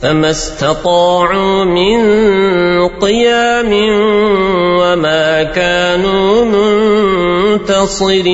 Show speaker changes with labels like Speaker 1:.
Speaker 1: فما استطاعوا من قيام وما كانوا منتصرين